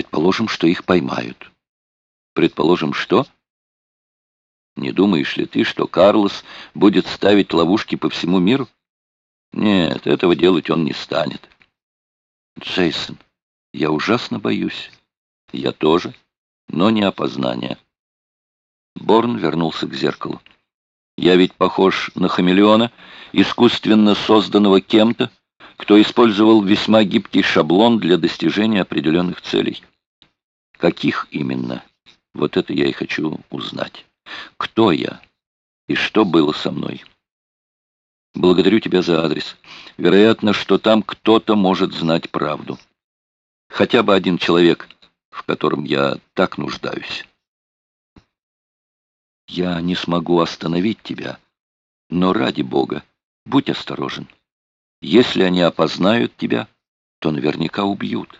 Предположим, что их поймают. Предположим, что? Не думаешь ли ты, что Карлос будет ставить ловушки по всему миру? Нет, этого делать он не станет. Джейсон, я ужасно боюсь. Я тоже, но не опознание. Борн вернулся к зеркалу. Я ведь похож на хамелеона, искусственно созданного кем-то, кто использовал весьма гибкий шаблон для достижения определенных целей. Каких именно? Вот это я и хочу узнать. Кто я и что было со мной? Благодарю тебя за адрес. Вероятно, что там кто-то может знать правду. Хотя бы один человек, в котором я так нуждаюсь. Я не смогу остановить тебя, но ради Бога, будь осторожен. Если они опознают тебя, то наверняка убьют.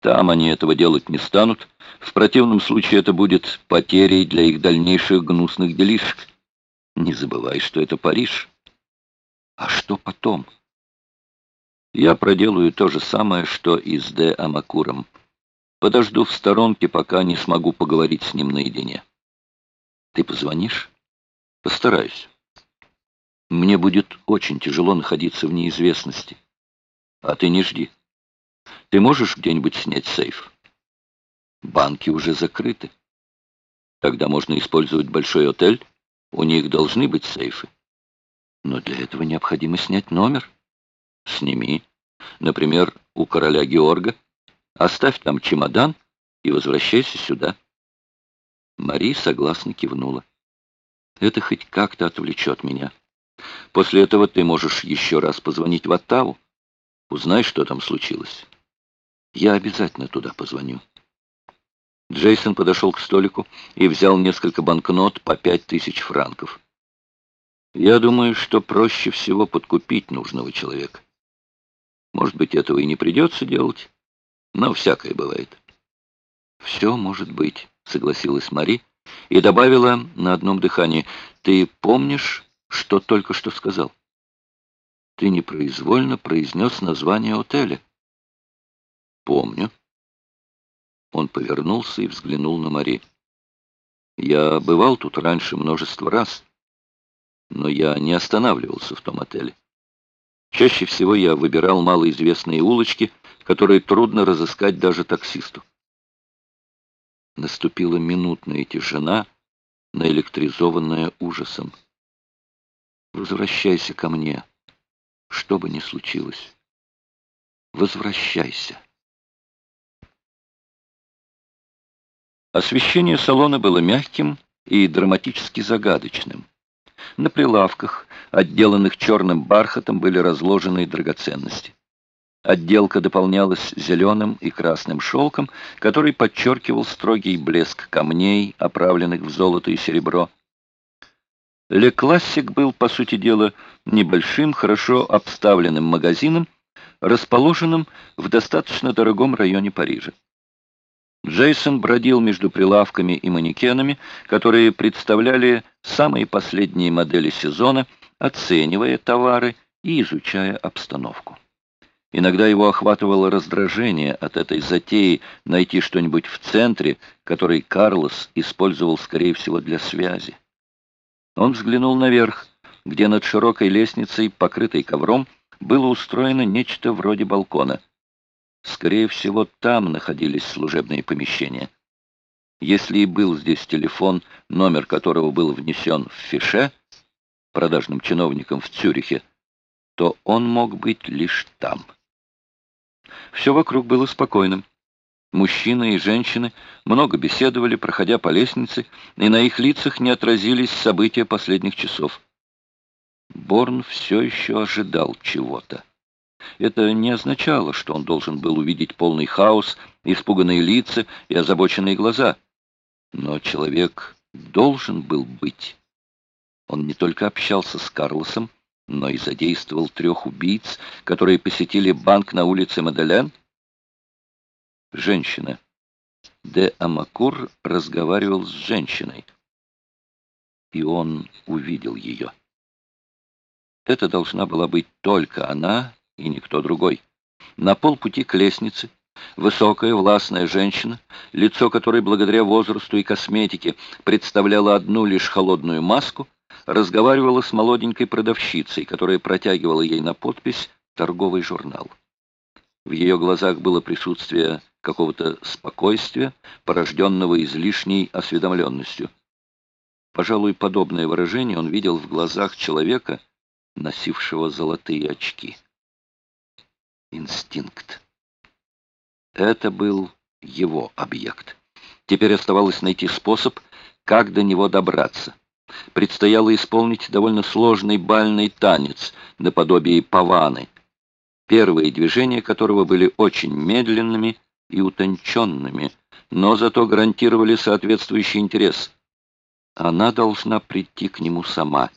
Там они этого делать не станут. В противном случае это будет потерей для их дальнейших гнусных делишек. Не забывай, что это Париж. А что потом? Я проделаю то же самое, что и с Де Амакуром. Подожду в сторонке, пока не смогу поговорить с ним наедине. Ты позвонишь? Постараюсь. Мне будет очень тяжело находиться в неизвестности. А ты не жди. Ты можешь где-нибудь снять сейф? Банки уже закрыты. Тогда можно использовать большой отель. У них должны быть сейфы. Но для этого необходимо снять номер. Сними. Например, у короля Георга. Оставь там чемодан и возвращайся сюда. Мари согласно кивнула. Это хоть как-то отвлечет меня. После этого ты можешь еще раз позвонить в Оттаву. Узнай, что там случилось. Я обязательно туда позвоню. Джейсон подошел к столику и взял несколько банкнот по пять тысяч франков. Я думаю, что проще всего подкупить нужного человека. Может быть, этого и не придется делать, но всякое бывает. Все может быть, согласилась Мари и добавила на одном дыхании. Ты помнишь, что только что сказал? Ты непроизвольно произнес название отеля. Помню. Он повернулся и взглянул на Мари. Я бывал тут раньше множество раз но я не останавливался в том отеле. Чаще всего я выбирал малоизвестные улочки, которые трудно разыскать даже таксисту. Наступила минутная тишина, наэлектризованная ужасом. «Возвращайся ко мне, что бы ни случилось. Возвращайся». Освещение салона было мягким и драматически загадочным. На прилавках, отделанных черным бархатом, были разложены драгоценности. Отделка дополнялась зеленым и красным шелком, который подчеркивал строгий блеск камней, оправленных в золото и серебро. Ле Классик был, по сути дела, небольшим, хорошо обставленным магазином, расположенным в достаточно дорогом районе Парижа. Джейсон бродил между прилавками и манекенами, которые представляли самые последние модели сезона, оценивая товары и изучая обстановку. Иногда его охватывало раздражение от этой затеи найти что-нибудь в центре, который Карлос использовал, скорее всего, для связи. Он взглянул наверх, где над широкой лестницей, покрытой ковром, было устроено нечто вроде балкона — Скорее всего, там находились служебные помещения. Если и был здесь телефон, номер которого был внесен в фише, продажным чиновником в Цюрихе, то он мог быть лишь там. Все вокруг было спокойным. Мужчины и женщины много беседовали, проходя по лестнице, и на их лицах не отразились события последних часов. Борн все еще ожидал чего-то. Это не означало, что он должен был увидеть полный хаос, испуганные лица и озабоченные глаза. Но человек должен был быть. Он не только общался с Карлосом, но и задействовал трех убийц, которые посетили банк на улице Маделен. Женщина. Де Амакур разговаривал с женщиной. И он увидел ее. Это должна была быть только она и никто другой. На полпути к лестнице Высокая, властная женщина, лицо которой благодаря возрасту и косметике представляло одну лишь холодную маску, разговаривала с молоденькой продавщицей, которая протягивала ей на подпись торговый журнал. В ее глазах было присутствие какого-то спокойствия, порожденного излишней осведомленностью. Пожалуй, подобное выражение он видел в глазах человека, носившего золотые очки. Инстинкт. Это был его объект. Теперь оставалось найти способ, как до него добраться. Предстояло исполнить довольно сложный бальный танец, наподобие паваны, первые движения которого были очень медленными и утонченными, но зато гарантировали соответствующий интерес. Она должна прийти к нему сама.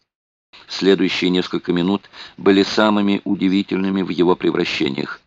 Следующие несколько минут были самыми удивительными в его превращениях.